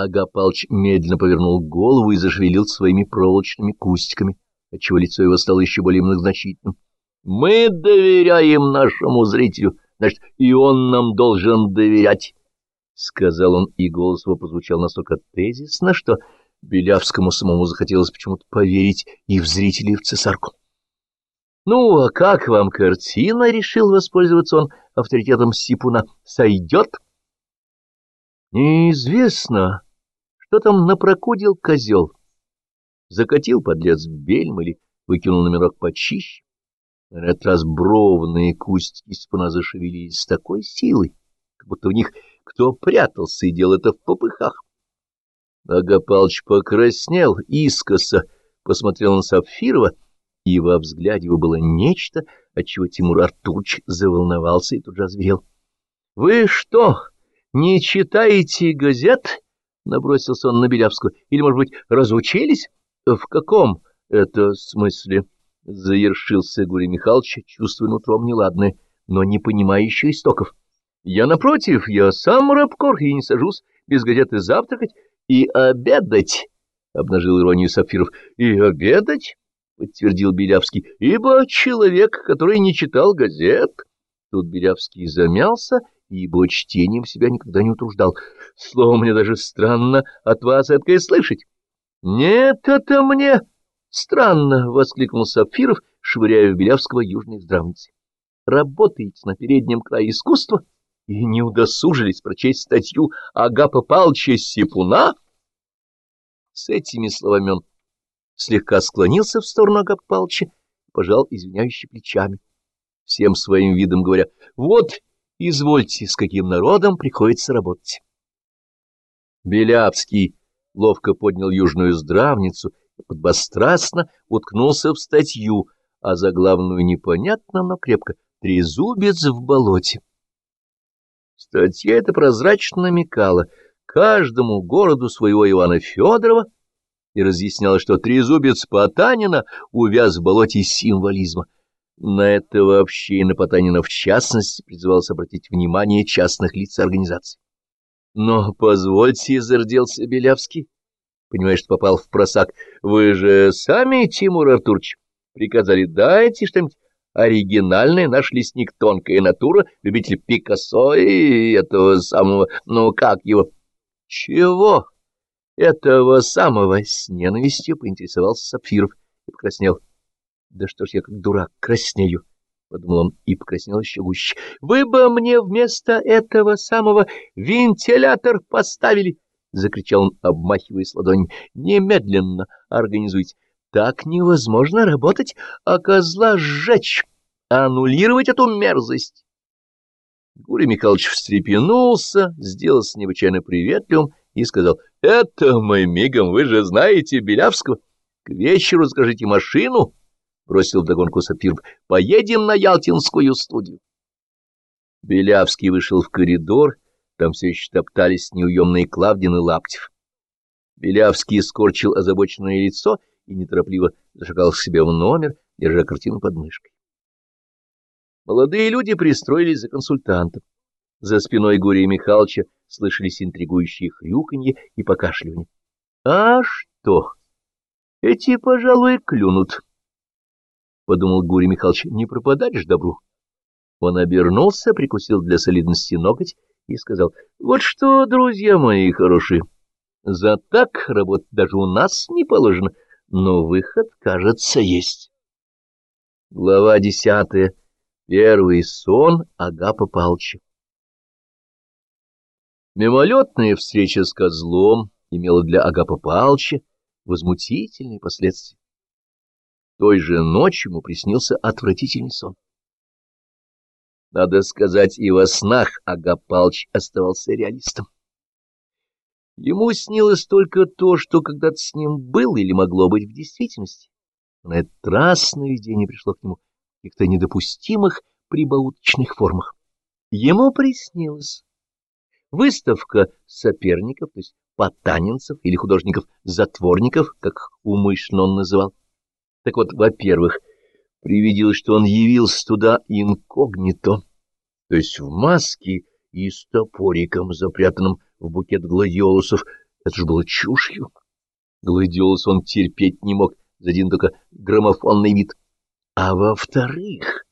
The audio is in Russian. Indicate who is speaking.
Speaker 1: Ага Палч медленно повернул голову и зашевелил своими проволочными кустиками, отчего лицо его стало еще более многозначительным. — Мы доверяем нашему зрителю, значит, и он нам должен доверять, — сказал он, и голос его прозвучал настолько тезисно, что Белявскому самому захотелось почему-то поверить и в зрителей, и в цесарку. — Ну, а как вам картина? — решил воспользоваться он авторитетом Сипуна. — Сойдет? — Неизвестно. Что там напрокудил козел? Закатил подлец бельм или выкинул номерок почище? На этот раз бровные кустики Степана зашевелились с такой силой, как будто в них кто прятался и делал это в попыхах. Агапалыч покраснел, искоса посмотрел на Сапфирова, и во взгляде его было нечто, отчего Тимур Артурч заволновался и тут же озверел. — Вы что, не читаете газет? Набросился он на Белявскую. — Или, может быть, разучились? — В каком это смысле? — заершился Гурий Михайлович, чувствуя нутром неладное, но не понимающий истоков. — Я, напротив, я сам рабкор и не сажусь без газеты завтракать и обедать, — обнажил иронию Сапфиров. — И обедать? — подтвердил Белявский. — Ибо человек, который не читал газет... Тут Белявский замялся ибо чтением себя никогда не утруждал. Слово мне даже странно от вас это слышать. — Нет, это мне странно! — воскликнул Сапфиров, швыряя в Белявского южной здравницы. — Работаете на переднем крае искусства и не удосужились прочесть статью Агапа Палча Сипуна? С этими словами он слегка склонился в сторону Агапа Палча пожал извиняющими плечами, всем своим видом говоря, «Вот Извольте, с каким народом приходится работать. Белявский ловко поднял южную здравницу и подбострастно уткнулся в статью, а за главную непонятно, но крепко «Трезубец в болоте». Статья эта прозрачно намекала каждому городу своего Ивана Федорова и разъясняла, что трезубец Потанина увяз в болоте символизма — на это вообще и на Потанина в частности призывалось обратить внимание частных лиц организации. Но позвольте, — зарделся Белявский, понимаешь, что попал в просак, — вы же сами, Тимур Артурч, приказали, дайте что-нибудь оригинальное, наш лесник тонкая натура, любитель Пикассо и этого самого, ну как его? Чего? Этого самого с ненавистью поинтересовался Сапфиров и покраснел. Да что ж я как дурак краснею, — подумал он и покраснел еще гуще. — Вы бы мне вместо этого самого вентилятор поставили! — закричал он, обмахиваясь ладонью. — Немедленно организуйте. Так невозможно работать, а козла сжечь, аннулировать эту мерзость. Гурий Михайлович встрепенулся, сделался необычайно приветливым и сказал, — Это мы мигом, вы же знаете Белявского. К вечеру скажите машину, бросил вдогонку Сапиров. — Поедем на Ялтинскую студию. Белявский вышел в коридор, там все еще топтались неуемные Клавдин и Лаптев. Белявский скорчил озабоченное лицо и неторопливо зашагал к себе в номер, держа картину под мышкой. Молодые люди пристроились за консультантом. За спиной Гурия Михайловича слышались интригующие хрюканье и покашливание. — А что? Эти, пожалуй, клюнут подумал Гурий Михайлович, — не пропадать ж добру. Он обернулся, прикусил для солидности ноготь и сказал, — Вот что, друзья мои хорошие, за так работать даже у нас не положено, но выход, кажется, есть. Глава десятая. Первый сон Агапа Палча. Мимолетная встреча с козлом имела для Агапа Палча возмутительные последствия. Той же ночью ему приснился отвратительный сон. Надо сказать, и во снах Агапалч оставался реалистом. Ему снилось только то, что когда-то с ним было или могло быть в действительности. На этот раз сновидение пришло к нему в каких-то недопустимых прибауточных формах. Ему приснилось выставка соперников, то есть потанинцев или художников-затворников, как умышленно он называл, так вот, во-первых, привиделось, что он явился туда инкогнито, то есть в маске и с топориком, запрятанным в букет гладиолусов. Это же было чушью. Гладиолус он терпеть не мог, за один только граммофонный вид. А во-вторых,